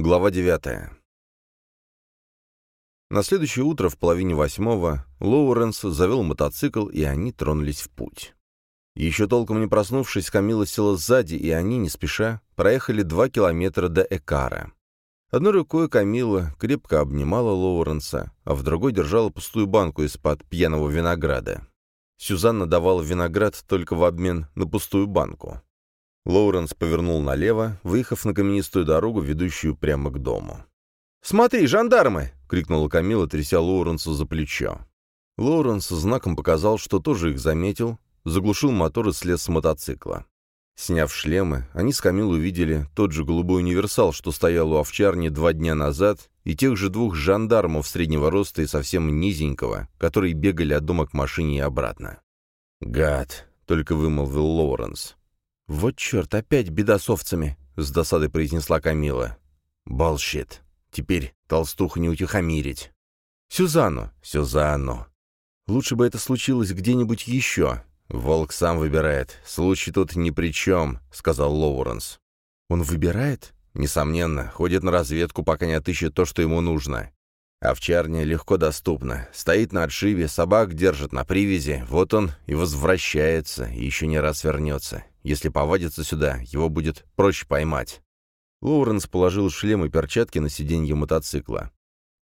Глава девятая. На следующее утро в половине восьмого Лоуренс завел мотоцикл, и они тронулись в путь. Еще толком не проснувшись, Камила села сзади, и они, не спеша, проехали два километра до Экара. Одной рукой Камила крепко обнимала Лоуренса, а в другой держала пустую банку из-под пьяного винограда. Сюзанна давала виноград только в обмен на пустую банку. Лоуренс повернул налево, выехав на каменистую дорогу, ведущую прямо к дому. «Смотри, жандармы!» — крикнула Камила, тряся Лоуренса за плечо. Лоуренс знаком показал, что тоже их заметил, заглушил мотор и слез с мотоцикла. Сняв шлемы, они с Камилой увидели тот же голубой универсал, что стоял у овчарни два дня назад, и тех же двух жандармов среднего роста и совсем низенького, которые бегали от дома к машине и обратно. «Гад!» — только вымолвил Лоуренс. «Вот черт, опять беда с овцами!» — с досадой произнесла Камила. «Балщит! Теперь толстуху не утихомирить!» «Сюзанну! Сюзанну!» «Лучше бы это случилось где-нибудь еще!» «Волк сам выбирает. Случай тут ни при чем», — сказал Лоуренс. «Он выбирает?» «Несомненно. Ходит на разведку, пока не отыщет то, что ему нужно. Овчарня легко доступна. Стоит на отшиве, собак держит на привязи. Вот он и возвращается, и еще не раз вернется. Если повадится сюда, его будет проще поймать». Лоуренс положил шлем и перчатки на сиденье мотоцикла.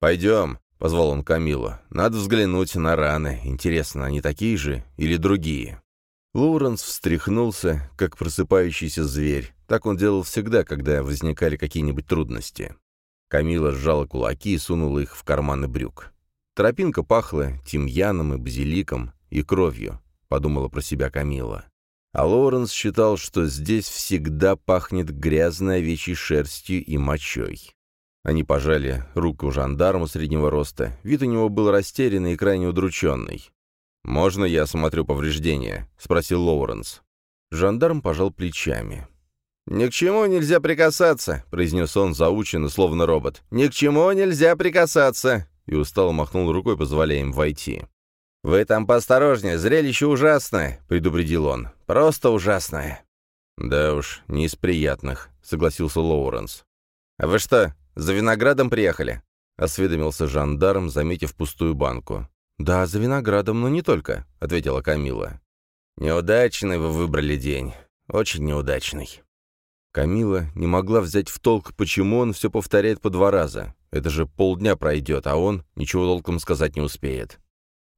«Пойдем», — позвал он Камилу. «Надо взглянуть на раны. Интересно, они такие же или другие?» Лоуренс встряхнулся, как просыпающийся зверь. Так он делал всегда, когда возникали какие-нибудь трудности. Камила сжала кулаки и сунула их в карманы брюк. Тропинка пахла тимьяном и базиликом, и кровью, подумала про себя Камила. А Лоуренс считал, что здесь всегда пахнет грязной овечьей шерстью и мочой. Они пожали руку жандарму среднего роста. Вид у него был растерянный и крайне удрученный. «Можно я осмотрю повреждения?» — спросил Лоуренс. Жандарм пожал плечами. «Ни к чему нельзя прикасаться», — произнес он заученно, словно робот. «Ни к чему нельзя прикасаться!» И устало махнул рукой, позволяя им войти. «Вы там поосторожнее, зрелище ужасное», — предупредил он. «Просто ужасное». «Да уж, не из приятных», — согласился Лоуренс. «А вы что, «За виноградом приехали?» — осведомился жандарм, заметив пустую банку. «Да, за виноградом, но не только», — ответила Камила. «Неудачный вы выбрали день. Очень неудачный». Камила не могла взять в толк, почему он все повторяет по два раза. Это же полдня пройдет, а он ничего толком сказать не успеет.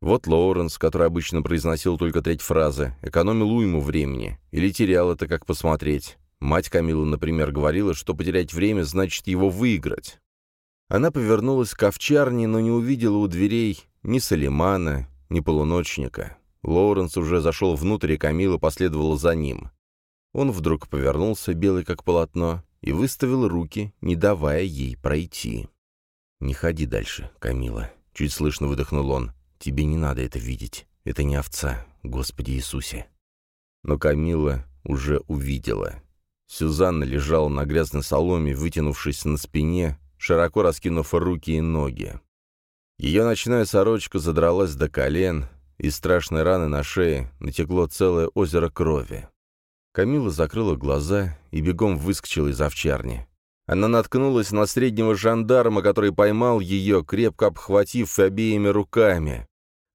Вот Лоуренс, который обычно произносил только треть фразы, экономил уйму времени. Или терял это, как посмотреть. Мать Камилы, например, говорила, что потерять время значит его выиграть. Она повернулась к овчарне, но не увидела у дверей ни Салимана, ни полуночника. Лоуренс уже зашел внутрь, и Камила последовала за ним. Он вдруг повернулся, белый как полотно, и выставил руки, не давая ей пройти. «Не ходи дальше, Камила», — чуть слышно выдохнул он. «Тебе не надо это видеть. Это не овца, Господи Иисусе». Но Камила уже увидела. Сюзанна лежала на грязной соломе, вытянувшись на спине, широко раскинув руки и ноги. Ее ночная сорочка задралась до колен, из страшной раны на шее натекло целое озеро крови. Камила закрыла глаза и бегом выскочила из овчарни. Она наткнулась на среднего жандарма, который поймал ее, крепко обхватив обеими руками.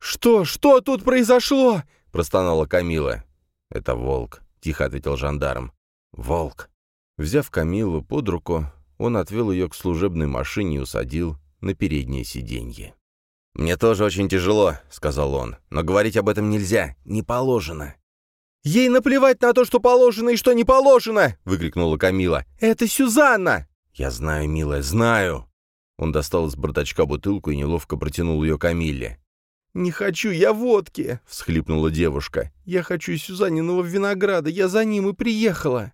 «Что? Что тут произошло?» — простонала Камила. «Это волк», — тихо ответил жандарм. «Волк!» Взяв Камилу под руку, он отвел ее к служебной машине и усадил на переднее сиденье. «Мне тоже очень тяжело», — сказал он, — «но говорить об этом нельзя, не положено». «Ей наплевать на то, что положено и что не положено!» — выкрикнула Камила. «Это Сюзанна!» «Я знаю, милая, знаю!» Он достал из бардачка бутылку и неловко протянул ее Камилле. «Не хочу я водки!» — всхлипнула девушка. «Я хочу Сюзанниного винограда, я за ним и приехала!»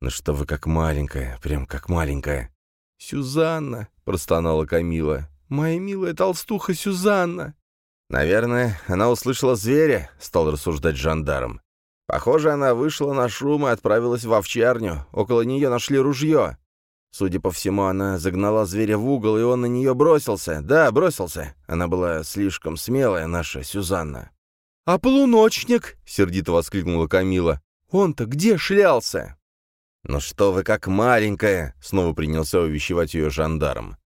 «Ну что вы как маленькая, прям как маленькая». «Сюзанна», — простонала Камила. «Моя милая толстуха Сюзанна». «Наверное, она услышала зверя», — стал рассуждать жандарм. «Похоже, она вышла на шум и отправилась в овчарню. Около нее нашли ружье. Судя по всему, она загнала зверя в угол, и он на нее бросился. Да, бросился. Она была слишком смелая, наша Сюзанна». «А полуночник?» — сердито воскликнула Камила. «Он-то где шлялся?» «Ну что вы, как маленькая!» — снова принялся увещевать ее жандарм.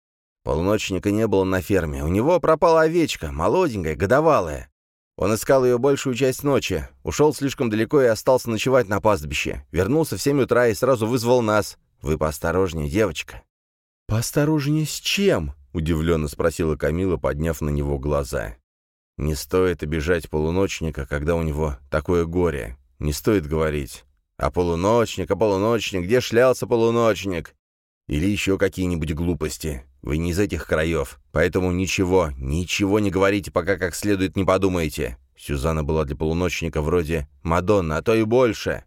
Полуночника не было на ферме. У него пропала овечка, молоденькая, годовалая. Он искал ее большую часть ночи, ушел слишком далеко и остался ночевать на пастбище. Вернулся в семь утра и сразу вызвал нас. Вы поосторожнее, девочка». «Поосторожнее с чем?» — удивленно спросила Камила, подняв на него глаза. «Не стоит обижать полуночника, когда у него такое горе. Не стоит говорить. А полуночник, а полуночник, где шлялся полуночник? Или еще какие-нибудь глупости. Вы не из этих краев, поэтому ничего, ничего не говорите, пока как следует не подумаете. Сюзанна была для полуночника вроде Мадонна, а то и больше.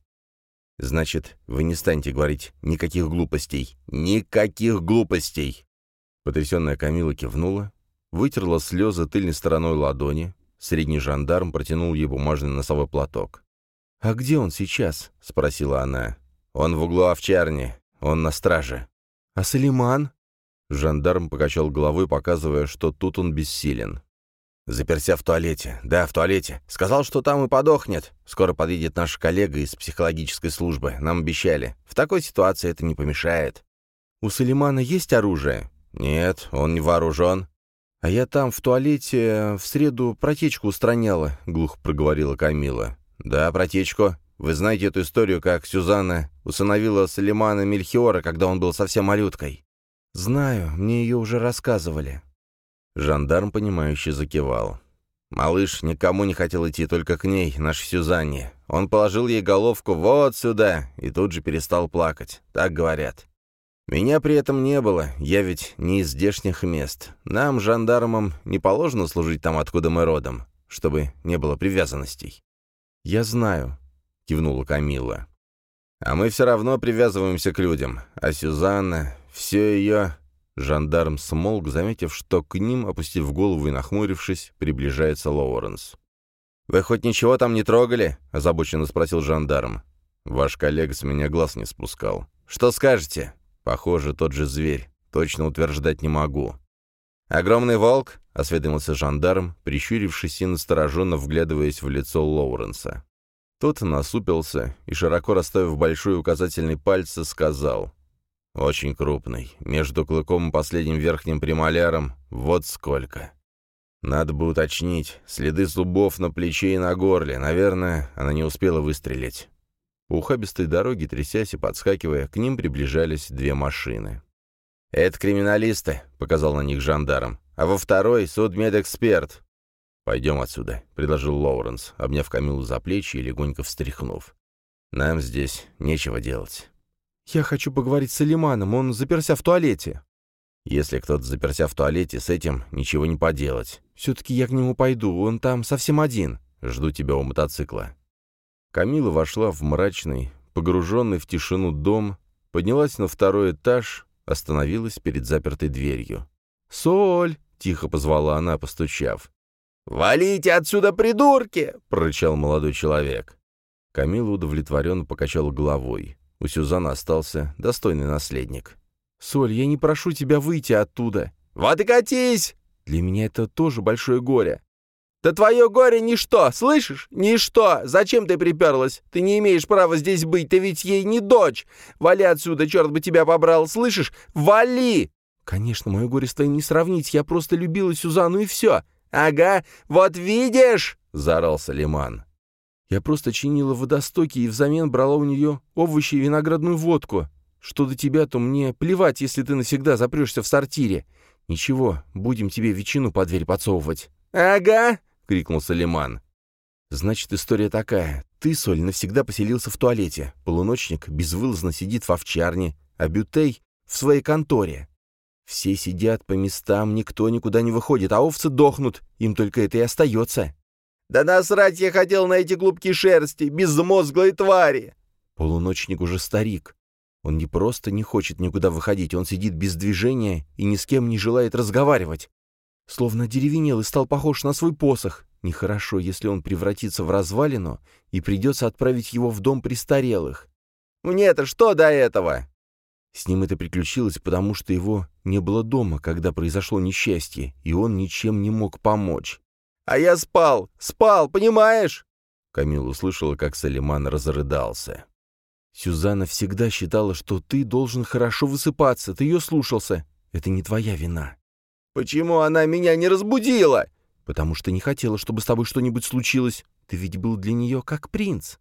Значит, вы не станете говорить никаких глупостей. Никаких глупостей!» Потрясенная Камила кивнула, вытерла слезы тыльной стороной ладони. Средний жандарм протянул ей бумажный носовой платок. «А где он сейчас?» — спросила она. «Он в углу овчарни. Он на страже». «А Салиман?» Жандарм покачал головой, показывая, что тут он бессилен. «Заперся в туалете. Да, в туалете. Сказал, что там и подохнет. Скоро подъедет наш коллега из психологической службы. Нам обещали. В такой ситуации это не помешает». «У Салимана есть оружие?» «Нет, он не вооружен». «А я там в туалете в среду протечку устраняла», — глухо проговорила Камила. «Да, протечку. Вы знаете эту историю, как Сюзанна усыновила Салимана Мельхиора, когда он был совсем малюткой?» «Знаю, мне ее уже рассказывали». Жандарм, понимающе закивал. Малыш никому не хотел идти, только к ней, нашей Сюзанне. Он положил ей головку вот сюда и тут же перестал плакать. Так говорят. Меня при этом не было, я ведь не из здешних мест. Нам, жандармам, не положено служить там, откуда мы родом, чтобы не было привязанностей. «Я знаю», — кивнула Камила. «А мы все равно привязываемся к людям. А Сюзанна, все ее...» Жандарм смолк, заметив, что к ним, опустив голову и нахмурившись, приближается Лоуренс. «Вы хоть ничего там не трогали?» — озабоченно спросил жандарм. «Ваш коллега с меня глаз не спускал. Что скажете?» «Похоже, тот же зверь. Точно утверждать не могу». «Огромный волк?» — осведомился жандарм, прищурившись и настороженно вглядываясь в лицо Лоуренса. Тот насупился и, широко расставив большой указательный пальцы, сказал очень крупный. Между клыком и последним верхним премоляром вот сколько. Надо бы уточнить. Следы зубов на плече и на горле. Наверное, она не успела выстрелить. По ухабистой дороге, трясясь и подскакивая, к ним приближались две машины. «Это криминалисты», — показал на них жандарм. «А во второй — судмедэксперт». «Пойдем отсюда», — предложил Лоуренс, обняв Камилу за плечи и легонько встряхнув. «Нам здесь нечего делать». «Я хочу поговорить с Алиманом, он заперся в туалете». «Если кто-то заперся в туалете, с этим ничего не поделать. Все-таки я к нему пойду, он там совсем один. Жду тебя у мотоцикла». Камила вошла в мрачный, погруженный в тишину дом, поднялась на второй этаж, остановилась перед запертой дверью. «Соль!» — тихо позвала она, постучав. «Валите отсюда, придурки!» — прорычал молодой человек. Камила удовлетворенно покачала головой. У Сюзанны остался достойный наследник. «Соль, я не прошу тебя выйти оттуда». «Вот и катись!» «Для меня это тоже большое горе». «Да твое горе ничто, слышишь? Ничто! Зачем ты приперлась? Ты не имеешь права здесь быть, ты ведь ей не дочь! Вали отсюда, черт бы тебя побрал, слышишь? Вали!» «Конечно, мое горе с твоим не сравнить, я просто любила Сюзанну и все». «Ага, вот видишь!» — заорал Салиман. Я просто чинила водостоки и взамен брала у нее овощи и виноградную водку. Что до тебя, то мне плевать, если ты навсегда запрешься в сортире. Ничего, будем тебе ветчину под дверь подсовывать». «Ага!» — крикнул Салиман. «Значит, история такая. Ты, Соль, навсегда поселился в туалете. Полуночник безвылазно сидит в овчарне, а Бютей — в своей конторе. Все сидят по местам, никто никуда не выходит, а овцы дохнут. Им только это и остается. «Да насрать я хотел на эти клубки шерсти, безмозглой твари!» Полуночник уже старик. Он не просто не хочет никуда выходить, он сидит без движения и ни с кем не желает разговаривать. Словно деревенел и стал похож на свой посох. Нехорошо, если он превратится в развалину и придется отправить его в дом престарелых. «Мне-то что до этого?» С ним это приключилось, потому что его не было дома, когда произошло несчастье, и он ничем не мог помочь. А я спал, спал, понимаешь?» Камил услышала, как Салиман разрыдался. Сюзанна всегда считала, что ты должен хорошо высыпаться, ты ее слушался. Это не твоя вина. «Почему она меня не разбудила?» «Потому что не хотела, чтобы с тобой что-нибудь случилось. Ты ведь был для нее как принц».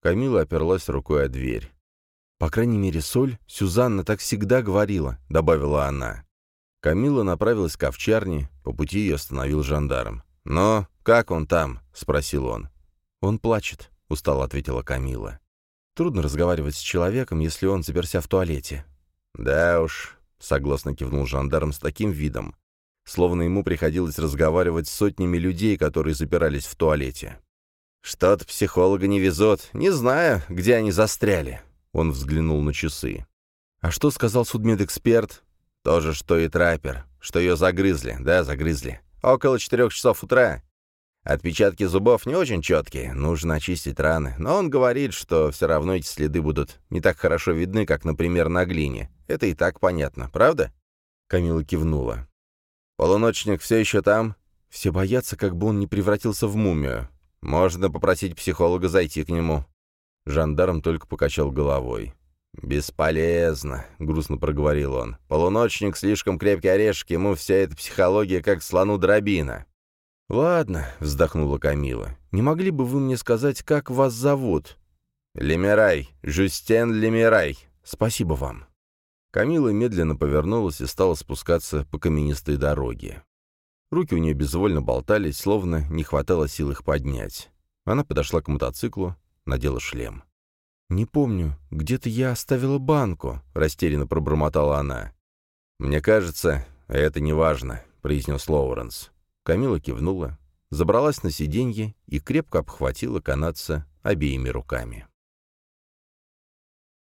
Камила оперлась рукой о дверь. «По крайней мере, Соль, Сюзанна так всегда говорила», — добавила она. Камила направилась к овчарне, по пути ее остановил жандарм. «Но как он там?» — спросил он. «Он плачет», — устало ответила Камила. «Трудно разговаривать с человеком, если он заперся в туалете». «Да уж», — согласно кивнул жандарм с таким видом, словно ему приходилось разговаривать с сотнями людей, которые запирались в туалете. «Что-то психолога не везет. Не знаю, где они застряли». Он взглянул на часы. «А что сказал судмедэксперт?» «То же, что и траппер. Что ее загрызли. Да, загрызли. Около четырех часов утра. Отпечатки зубов не очень четкие, нужно очистить раны. Но он говорит, что все равно эти следы будут не так хорошо видны, как, например, на глине. Это и так понятно, правда?» Камила кивнула. «Полуночник все еще там?» «Все боятся, как бы он не превратился в мумию. Можно попросить психолога зайти к нему». Жандарм только покачал головой. «Бесполезно», — грустно проговорил он. «Полуночник слишком крепкий орешек, ему вся эта психология как слону дробина». «Ладно», — вздохнула Камила. «Не могли бы вы мне сказать, как вас зовут?» «Лемирай, Жюстен Лемирай. Спасибо вам». Камила медленно повернулась и стала спускаться по каменистой дороге. Руки у нее безвольно болтались, словно не хватало сил их поднять. Она подошла к мотоциклу, надела шлем. «Не помню, где-то я оставила банку», — растерянно пробормотала она. «Мне кажется, это не важно», — произнес Лоуренс. Камила кивнула, забралась на сиденье и крепко обхватила канадца обеими руками.